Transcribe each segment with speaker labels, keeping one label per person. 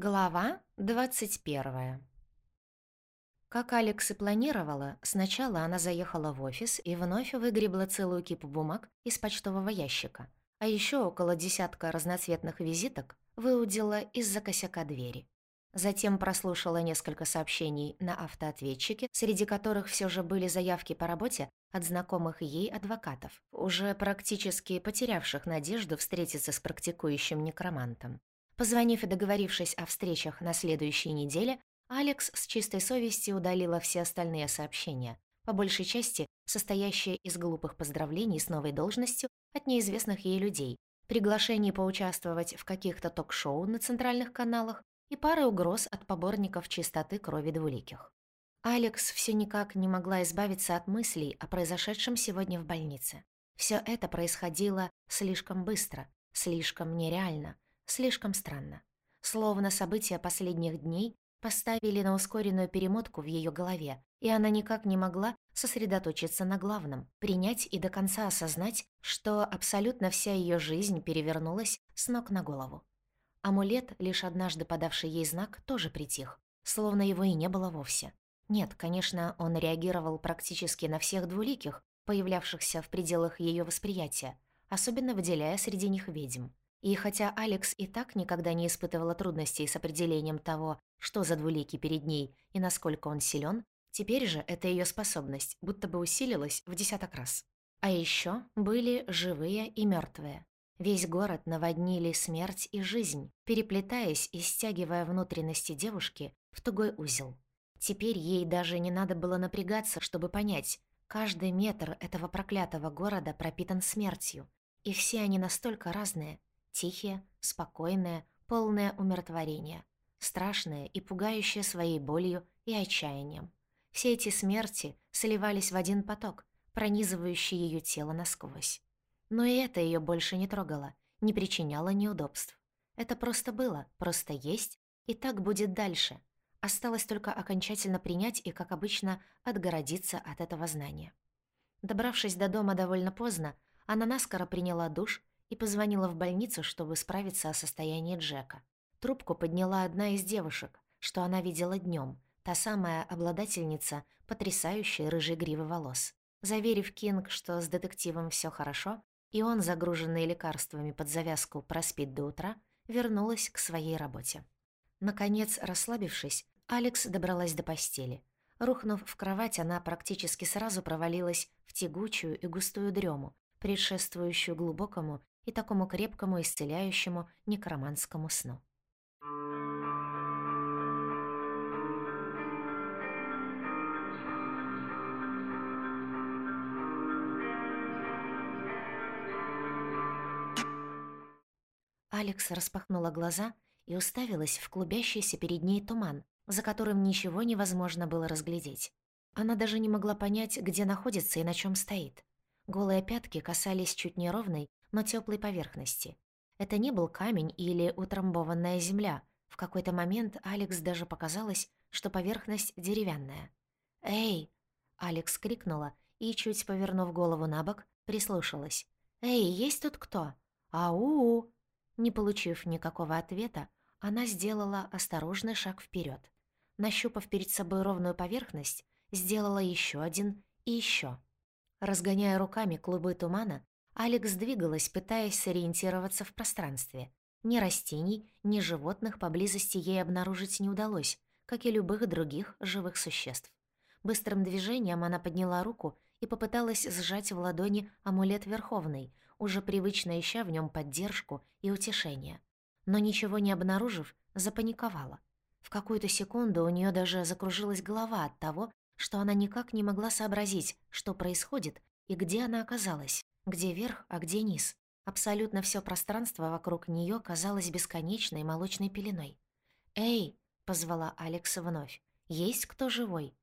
Speaker 1: Глава 21 Как Алекс и планировала, сначала она заехала в офис и вновь выгребла целую кипу бумаг из почтового ящика, а еще около десятка разноцветных визиток выудила из-за косяка двери. Затем прослушала несколько сообщений на автоответчике, среди которых все же были заявки по работе от знакомых ей адвокатов, уже практически потерявших надежду встретиться с практикующим некромантом. Позвонив и договорившись о встречах на следующей неделе, Алекс с чистой совестью удалила все остальные сообщения, по большей части состоящие из глупых поздравлений с новой должностью от неизвестных ей людей, приглашений поучаствовать в каких-то ток-шоу на центральных каналах и пары угроз от поборников чистоты крови двуликих. Алекс все никак не могла избавиться от мыслей о произошедшем сегодня в больнице. Все это происходило слишком быстро, слишком нереально — Слишком странно. Словно события последних дней поставили на ускоренную перемотку в ее голове, и она никак не могла сосредоточиться на главном, принять и до конца осознать, что абсолютно вся ее жизнь перевернулась с ног на голову. Амулет, лишь однажды подавший ей знак, тоже притих, словно его и не было вовсе. Нет, конечно, он реагировал практически на всех двуликих, появлявшихся в пределах ее восприятия, особенно выделяя среди них ведьм. И хотя Алекс и так никогда не испытывала трудностей с определением того, что за двуликий перед ней и насколько он силен, теперь же эта ее способность будто бы усилилась в десяток раз. А еще были живые и мертвые. Весь город наводнили смерть и жизнь, переплетаясь и стягивая внутренности девушки в тугой узел. Теперь ей даже не надо было напрягаться, чтобы понять, каждый метр этого проклятого города пропитан смертью, и все они настолько разные, Тихие, спокойные, полное умиротворения. Страшные и пугающие своей болью и отчаянием. Все эти смерти сливались в один поток, пронизывающий ее тело насквозь. Но и это ее больше не трогало, не причиняло неудобств. Это просто было, просто есть, и так будет дальше. Осталось только окончательно принять и, как обычно, отгородиться от этого знания. Добравшись до дома довольно поздно, она наскоро приняла душ и позвонила в больницу, чтобы справиться о состоянии Джека. Трубку подняла одна из девушек, что она видела днем, та самая обладательница потрясающей рыжей гривы волос. Заверив Кинг, что с детективом все хорошо, и он, загруженный лекарствами под завязку, проспит до утра, вернулась к своей работе. Наконец, расслабившись, Алекс добралась до постели. Рухнув в кровать, она практически сразу провалилась в тягучую и густую дрему, предшествующую глубокому и такому крепкому, исцеляющему некроманскому сну. Алекс распахнула глаза и уставилась в клубящийся перед ней туман, за которым ничего невозможно было разглядеть. Она даже не могла понять, где находится и на чем стоит. Голые пятки касались чуть неровной, но теплой поверхности. Это не был камень или утрамбованная земля. В какой-то момент Алекс даже показалось, что поверхность деревянная. «Эй!» — Алекс крикнула и, чуть повернув голову на бок, прислушалась. «Эй, есть тут кто? Ау!» Не получив никакого ответа, она сделала осторожный шаг вперед. Нащупав перед собой ровную поверхность, сделала еще один и еще. Разгоняя руками клубы тумана, Алекс двигалась, пытаясь сориентироваться в пространстве. Ни растений, ни животных поблизости ей обнаружить не удалось, как и любых других живых существ. Быстрым движением она подняла руку и попыталась сжать в ладони амулет Верховный, уже привычно ища в нем поддержку и утешение. Но ничего не обнаружив, запаниковала. В какую-то секунду у нее даже закружилась голова от того, что она никак не могла сообразить, что происходит и где она оказалась. Где верх, а где низ? Абсолютно все пространство вокруг нее казалось бесконечной молочной пеленой. «Эй!» — позвала Алекс вновь. «Есть кто живой?»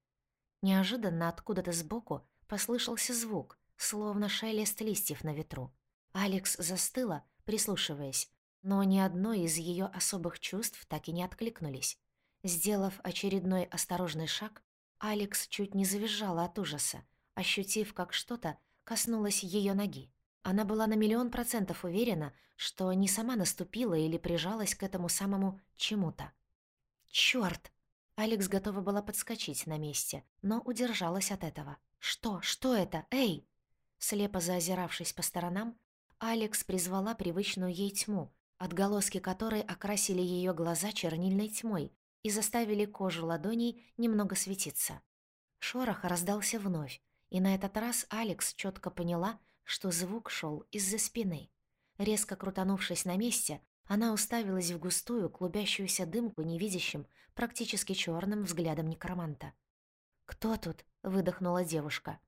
Speaker 1: Неожиданно откуда-то сбоку послышался звук, словно шелест листьев на ветру. Алекс застыла, прислушиваясь, но ни одно из ее особых чувств так и не откликнулись. Сделав очередной осторожный шаг, Алекс чуть не завизжала от ужаса, ощутив, как что-то коснулась ее ноги. Она была на миллион процентов уверена, что не сама наступила или прижалась к этому самому чему-то. Чёрт! Алекс готова была подскочить на месте, но удержалась от этого. «Что? Что это? Эй!» Слепо заозиравшись по сторонам, Алекс призвала привычную ей тьму, отголоски которой окрасили ее глаза чернильной тьмой и заставили кожу ладоней немного светиться. Шорох раздался вновь, и на этот раз Алекс четко поняла, что звук шел из-за спины. Резко крутанувшись на месте, она уставилась в густую, клубящуюся дымку невидящим, практически черным взглядом некроманта. «Кто тут?» — выдохнула девушка.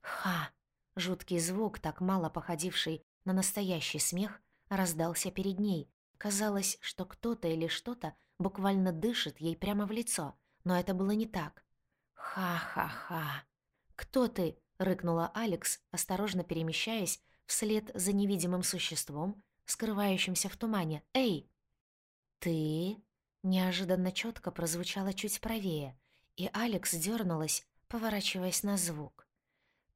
Speaker 1: «Ха!» — жуткий звук, так мало походивший на настоящий смех, раздался перед ней. Казалось, что кто-то или что-то буквально дышит ей прямо в лицо, но это было не так. «Ха-ха-ха!» «Кто ты?» — рыкнула Алекс, осторожно перемещаясь вслед за невидимым существом, скрывающимся в тумане. «Эй!» «Ты?» — неожиданно четко прозвучало чуть правее, и Алекс дернулась, поворачиваясь на звук.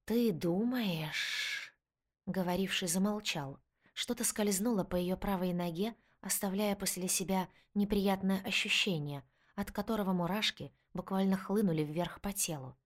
Speaker 1: «Ты думаешь...» Говоривший замолчал. Что-то скользнуло по ее правой ноге, оставляя после себя неприятное ощущение, от которого мурашки буквально хлынули вверх по телу.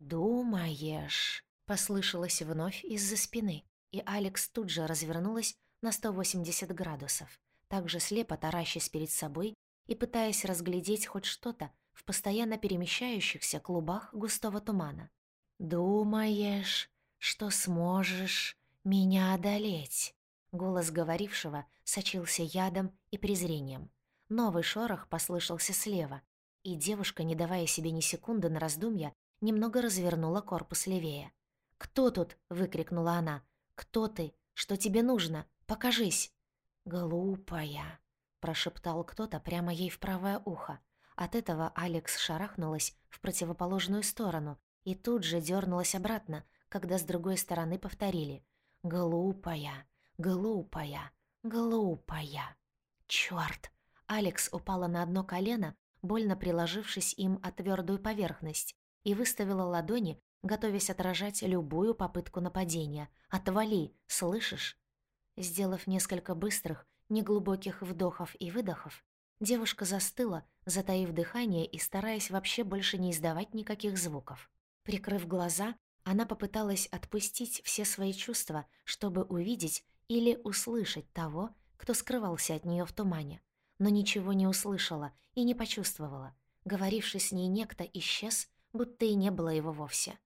Speaker 1: «Думаешь...» — послышалось вновь из-за спины, и Алекс тут же развернулась на 180 градусов, также слепо таращась перед собой и пытаясь разглядеть хоть что-то в постоянно перемещающихся клубах густого тумана. «Думаешь, что сможешь меня одолеть?» Голос говорившего сочился ядом и презрением. Новый шорох послышался слева, и девушка, не давая себе ни секунды на раздумья, немного развернула корпус левее. «Кто тут?» — выкрикнула она. «Кто ты? Что тебе нужно? Покажись!» «Глупая!» — прошептал кто-то прямо ей в правое ухо. От этого Алекс шарахнулась в противоположную сторону и тут же дернулась обратно, когда с другой стороны повторили. «Глупая! Глупая! Глупая!» «Чёрт!» Алекс упала на одно колено, больно приложившись им о твердую поверхность, и выставила ладони, готовясь отражать любую попытку нападения. «Отвали! Слышишь?» Сделав несколько быстрых, неглубоких вдохов и выдохов, девушка застыла, затаив дыхание и стараясь вообще больше не издавать никаких звуков. Прикрыв глаза, она попыталась отпустить все свои чувства, чтобы увидеть или услышать того, кто скрывался от нее в тумане. Но ничего не услышала и не почувствовала. Говоривший с ней некто исчез, будто и не было его вовсе.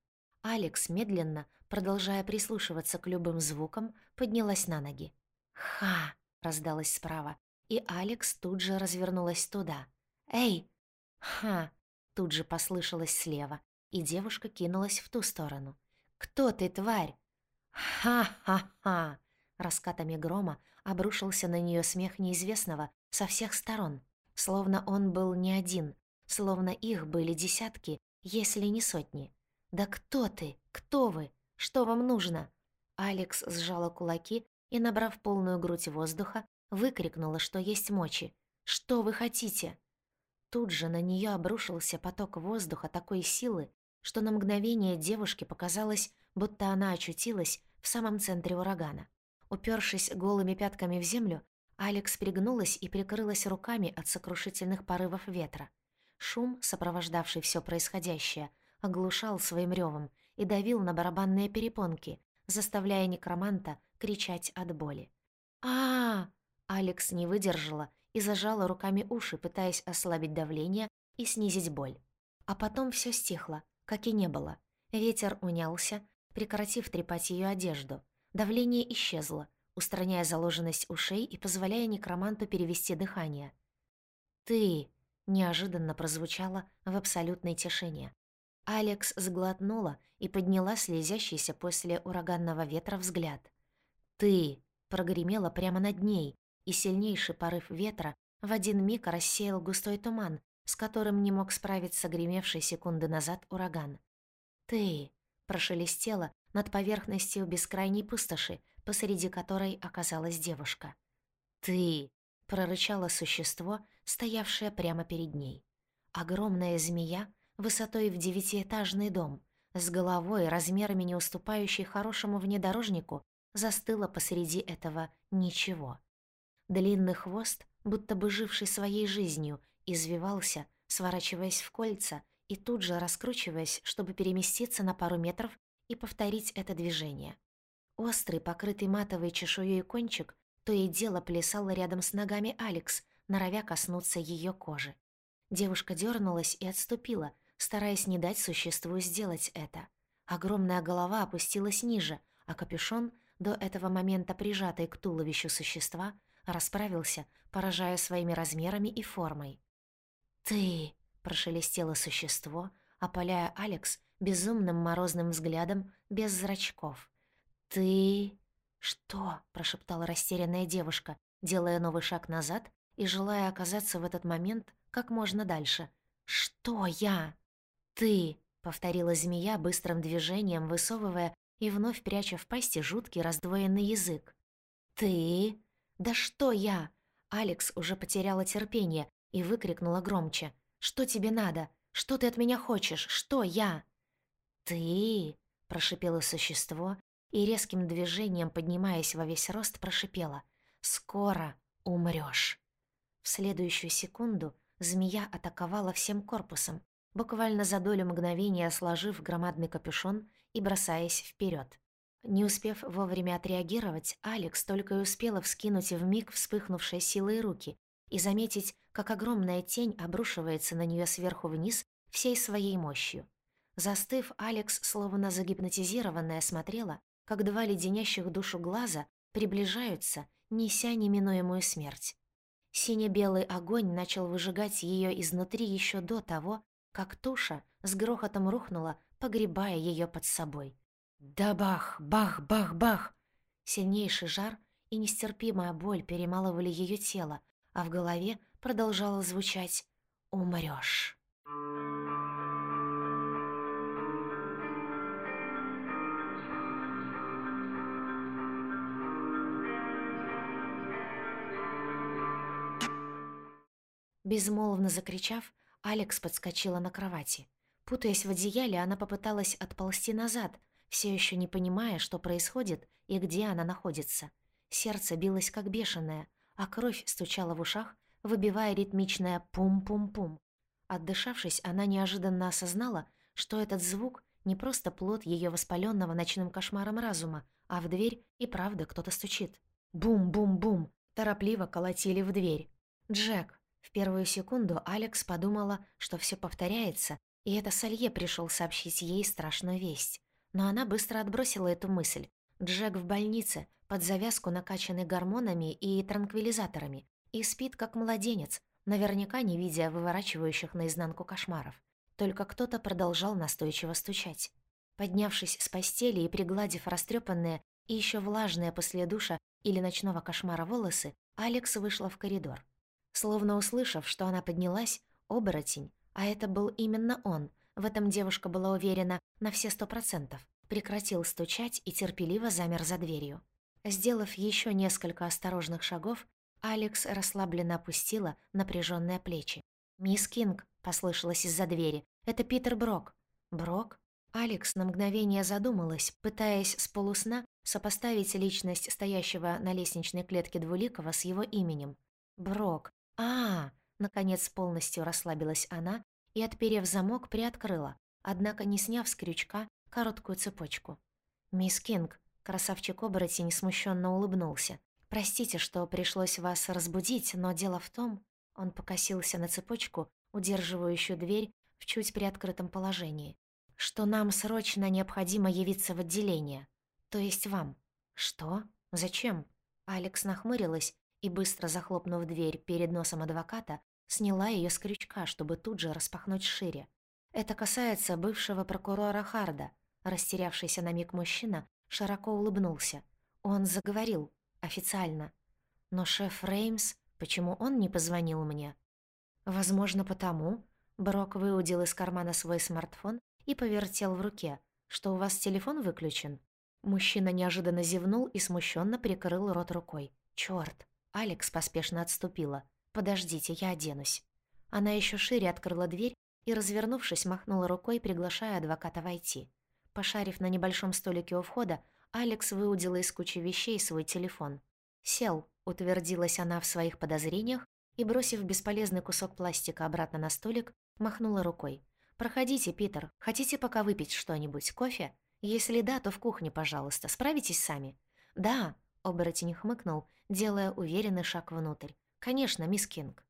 Speaker 1: Алекс медленно, продолжая прислушиваться к любым звукам, поднялась на ноги. «Ха!» — раздалась справа, и Алекс тут же развернулась туда. «Эй!» «Ха!» — тут же послышалось слева, и девушка кинулась в ту сторону. «Кто ты, тварь?» «Ха-ха-ха!» Раскатами грома обрушился на нее смех неизвестного со всех сторон, словно он был не один, словно их были десятки, если не сотни. «Да кто ты? Кто вы? Что вам нужно?» Алекс сжала кулаки и, набрав полную грудь воздуха, выкрикнула, что есть мочи. «Что вы хотите?» Тут же на нее обрушился поток воздуха такой силы, что на мгновение девушке показалось, будто она очутилась в самом центре урагана. Упершись голыми пятками в землю, Алекс пригнулась и прикрылась руками от сокрушительных порывов ветра. Шум, сопровождавший все происходящее, оглушал своим ревом и давил на барабанные перепонки, заставляя некроманта кричать от боли. а, -а, Алекс не выдержала и зажала руками уши, пытаясь ослабить давление и снизить боль. А потом все стихло, как и не было. Ветер унялся, прекратив трепать ее одежду. Давление исчезло, устраняя заложенность ушей и позволяя некроманту перевести дыхание. «Ты!» — неожиданно прозвучало в абсолютной тишине. Алекс сглотнула и подняла слезящийся после ураганного ветра взгляд. «Ты!» — прогремело прямо над ней, и сильнейший порыв ветра в один миг рассеял густой туман, с которым не мог справиться гремевший секунды назад ураган. «Ты!» — прошелестело над поверхностью бескрайней пустоши, посреди которой оказалась девушка. «Ты!» — прорычало существо, стоявшее прямо перед ней. Огромная змея — высотой в девятиэтажный дом, с головой, размерами не уступающей хорошему внедорожнику, застыла посреди этого ничего. Длинный хвост, будто бы живший своей жизнью, извивался, сворачиваясь в кольца и тут же раскручиваясь, чтобы переместиться на пару метров и повторить это движение. Острый, покрытый матовой чешуей кончик то и дело плясал рядом с ногами Алекс, норовя коснуться ее кожи. Девушка дернулась и отступила, стараясь не дать существу сделать это. Огромная голова опустилась ниже, а капюшон, до этого момента прижатый к туловищу существа, расправился, поражая своими размерами и формой. «Ты!» — прошелестело существо, опаляя Алекс безумным морозным взглядом без зрачков. «Ты...» «Что?» — прошептала растерянная девушка, делая новый шаг назад и желая оказаться в этот момент как можно дальше. «Что я?» «Ты!» — повторила змея быстрым движением, высовывая и вновь пряча в пасти жуткий раздвоенный язык. «Ты? Да что я?» Алекс уже потеряла терпение и выкрикнула громче. «Что тебе надо? Что ты от меня хочешь? Что я?» «Ты?» — прошипело существо и резким движением, поднимаясь во весь рост, прошипела. «Скоро умрёшь». В следующую секунду змея атаковала всем корпусом, буквально за долю мгновения сложив громадный капюшон и бросаясь вперед. Не успев вовремя отреагировать, Алекс только и успела вскинуть в миг вспыхнувшие силой руки и заметить, как огромная тень обрушивается на нее сверху вниз всей своей мощью. Застыв, Алекс, словно загипнотизированная, смотрела, как два леденящих душу глаза приближаются, неся неминуемую смерть. Сине-белый огонь начал выжигать ее изнутри еще до того, как туша с грохотом рухнула, погребая ее под собой. Да бах, бах, бах, бах! Сильнейший жар и нестерпимая боль перемалывали ее тело, а в голове продолжало звучать «Умрёшь». Безмолвно закричав, Алекс подскочила на кровати. Путаясь в одеяле, она попыталась отползти назад, все еще не понимая, что происходит и где она находится. Сердце билось как бешеное, а кровь стучала в ушах, выбивая ритмичное «пум-пум-пум». Отдышавшись, она неожиданно осознала, что этот звук не просто плод ее воспаленного ночным кошмаром разума, а в дверь и правда кто-то стучит. Бум-бум-бум! Торопливо колотили в дверь. «Джек!» В первую секунду Алекс подумала, что все повторяется, и это Салье пришел сообщить ей страшную весть. Но она быстро отбросила эту мысль. Джек в больнице, под завязку накачанный гормонами и транквилизаторами, и спит как младенец, наверняка не видя выворачивающих наизнанку кошмаров. Только кто-то продолжал настойчиво стучать. Поднявшись с постели и пригладив растрепанные и еще влажные после душа или ночного кошмара волосы, Алекс вышла в коридор. Словно услышав, что она поднялась, оборотень, а это был именно он, в этом девушка была уверена на все сто процентов, прекратил стучать и терпеливо замер за дверью. Сделав еще несколько осторожных шагов, Алекс расслабленно опустила напряженные плечи. «Мисс Кинг», — послышалось из-за двери, — «это Питер Брок». «Брок?» Алекс на мгновение задумалась, пытаясь с полусна сопоставить личность стоящего на лестничной клетке Двуликова с его именем. «Брок. А, Наконец полностью расслабилась она и, отперев замок, приоткрыла, однако не сняв с крючка короткую цепочку. «Мисс Кинг», красавчик-оборотень смущенно улыбнулся. «Простите, что пришлось вас разбудить, но дело в том...» Он покосился на цепочку, удерживающую дверь в чуть приоткрытом положении. «Что нам срочно необходимо явиться в отделение. То есть вам». «Что? Зачем?» Алекс нахмурилась и, быстро захлопнув дверь перед носом адвоката, сняла ее с крючка, чтобы тут же распахнуть шире. Это касается бывшего прокурора Харда. Растерявшийся на миг мужчина широко улыбнулся. Он заговорил. Официально. Но шеф Реймс, почему он не позвонил мне? Возможно, потому... Брок выудил из кармана свой смартфон и повертел в руке. Что у вас телефон выключен? Мужчина неожиданно зевнул и смущенно прикрыл рот рукой. Чёрт! Алекс поспешно отступила. «Подождите, я оденусь». Она еще шире открыла дверь и, развернувшись, махнула рукой, приглашая адвоката войти. Пошарив на небольшом столике у входа, Алекс выудила из кучи вещей свой телефон. «Сел», — утвердилась она в своих подозрениях и, бросив бесполезный кусок пластика обратно на столик, махнула рукой. «Проходите, Питер. Хотите пока выпить что-нибудь? Кофе? Если да, то в кухне, пожалуйста. Справитесь сами?» «Да», — оборотень хмыкнул, делая уверенный шаг внутрь. «Конечно, мисс Кинг».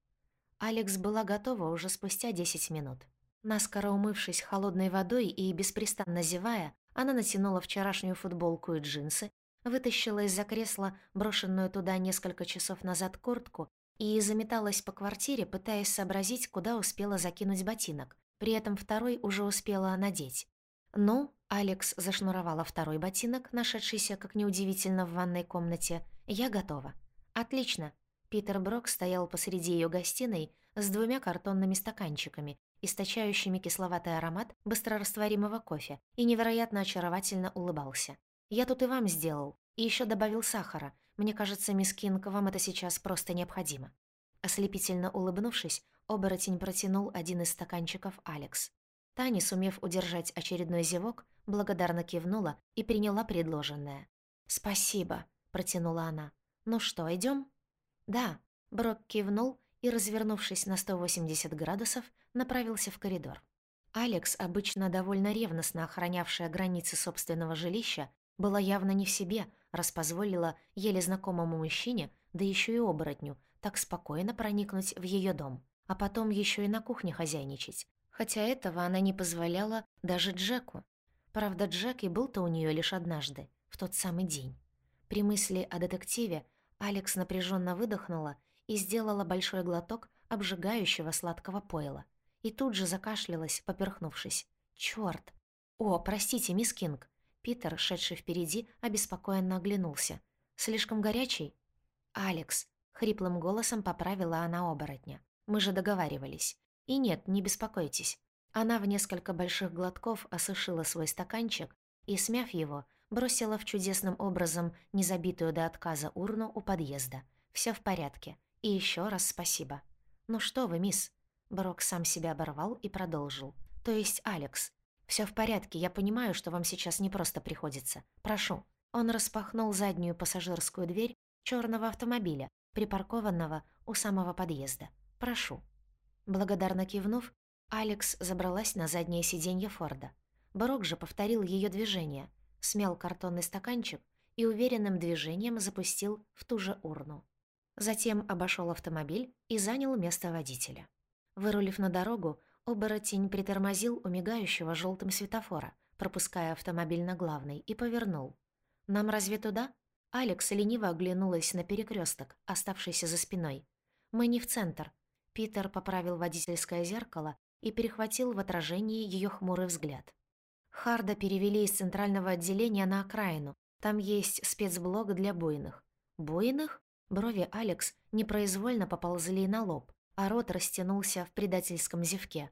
Speaker 1: Алекс была готова уже спустя 10 минут. Наскоро умывшись холодной водой и беспрестанно зевая, она натянула вчерашнюю футболку и джинсы, вытащила из-за кресла брошенную туда несколько часов назад куртку и заметалась по квартире, пытаясь сообразить, куда успела закинуть ботинок. При этом второй уже успела надеть. «Ну», — Алекс зашнуровала второй ботинок, нашедшийся, как неудивительно, в ванной комнате, — «я готова». «Отлично». Питер Брок стоял посреди ее гостиной с двумя картонными стаканчиками, источающими кисловатый аромат быстрорастворимого кофе, и невероятно очаровательно улыбался. «Я тут и вам сделал, и еще добавил сахара. Мне кажется, мисс Кинг, вам это сейчас просто необходимо». Ослепительно улыбнувшись, оборотень протянул один из стаканчиков Алекс. Таня, сумев удержать очередной зевок, благодарно кивнула и приняла предложенное. «Спасибо», — протянула она. «Ну что, идем? «Да», — Брок кивнул и, развернувшись на 180 градусов, направился в коридор. Алекс, обычно довольно ревностно охранявшая границы собственного жилища, была явно не в себе, раз позволила еле знакомому мужчине, да еще и оборотню, так спокойно проникнуть в ее дом, а потом еще и на кухне хозяйничать. Хотя этого она не позволяла даже Джеку. Правда, Джек и был-то у нее лишь однажды, в тот самый день. При мысли о детективе Алекс напряженно выдохнула и сделала большой глоток обжигающего сладкого пойла. И тут же закашлялась, поперхнувшись. «Чёрт! О, простите, мисс Кинг!» Питер, шедший впереди, обеспокоенно оглянулся. «Слишком горячий?» «Алекс!» — хриплым голосом поправила она оборотня. «Мы же договаривались. И нет, не беспокойтесь». Она в несколько больших глотков осушила свой стаканчик и, смяв его, бросила в чудесным образом незабитую до отказа урну у подъезда. Все в порядке. И еще раз спасибо». «Ну что вы, мисс?» Брок сам себя оборвал и продолжил. «То есть Алекс. Все в порядке, я понимаю, что вам сейчас не просто приходится. Прошу». Он распахнул заднюю пассажирскую дверь черного автомобиля, припаркованного у самого подъезда. «Прошу». Благодарно кивнув, Алекс забралась на заднее сиденье Форда. Брок же повторил ее движение, смял картонный стаканчик и уверенным движением запустил в ту же урну. Затем обошел автомобиль и занял место водителя. Вырулив на дорогу, оборотень притормозил у мигающего желтым светофора, пропуская автомобиль на главный, и повернул. «Нам разве туда?» Алекс лениво оглянулась на перекресток, оставшийся за спиной. «Мы не в центр». Питер поправил водительское зеркало и перехватил в отражении ее хмурый взгляд. Харда перевели из центрального отделения на окраину. Там есть спецблок для буйных. Буйных? Брови Алекс непроизвольно поползли на лоб, а рот растянулся в предательском зевке.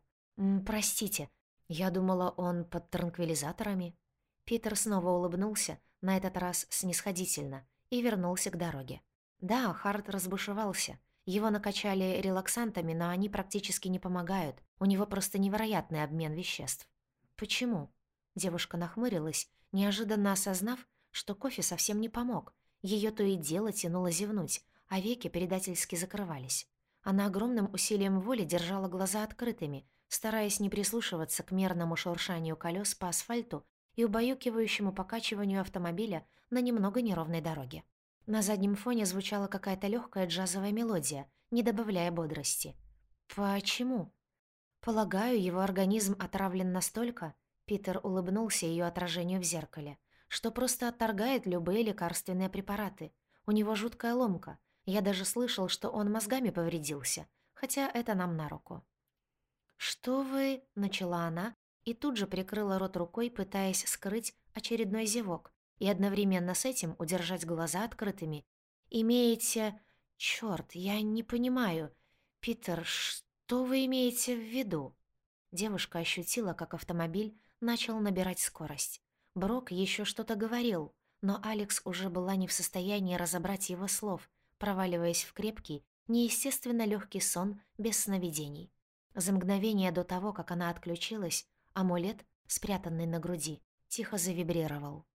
Speaker 1: «Простите, я думала, он под транквилизаторами». Питер снова улыбнулся, на этот раз снисходительно, и вернулся к дороге. Да, Харт разбушевался. Его накачали релаксантами, но они практически не помогают. У него просто невероятный обмен веществ. «Почему?» Девушка нахмурилась, неожиданно осознав, что кофе совсем не помог. Ее то и дело тянуло зевнуть, а веки предательски закрывались. Она огромным усилием воли держала глаза открытыми, стараясь не прислушиваться к мерному шуршанию колес по асфальту и убаюкивающему покачиванию автомобиля на немного неровной дороге. На заднем фоне звучала какая-то легкая джазовая мелодия, не добавляя бодрости. «Почему?» «Полагаю, его организм отравлен настолько...» Питер улыбнулся ее отражению в зеркале, что просто отторгает любые лекарственные препараты. У него жуткая ломка, я даже слышал, что он мозгами повредился, хотя это нам на руку. «Что вы...» — начала она, и тут же прикрыла рот рукой, пытаясь скрыть очередной зевок и одновременно с этим удержать глаза открытыми. «Имеете... Чёрт, я не понимаю. Питер, что вы имеете в виду?» Девушка ощутила, как автомобиль начал набирать скорость. Брок еще что-то говорил, но Алекс уже была не в состоянии разобрать его слов — проваливаясь в крепкий, неестественно легкий сон без сновидений. За мгновение до того, как она отключилась, амулет, спрятанный на груди, тихо завибрировал.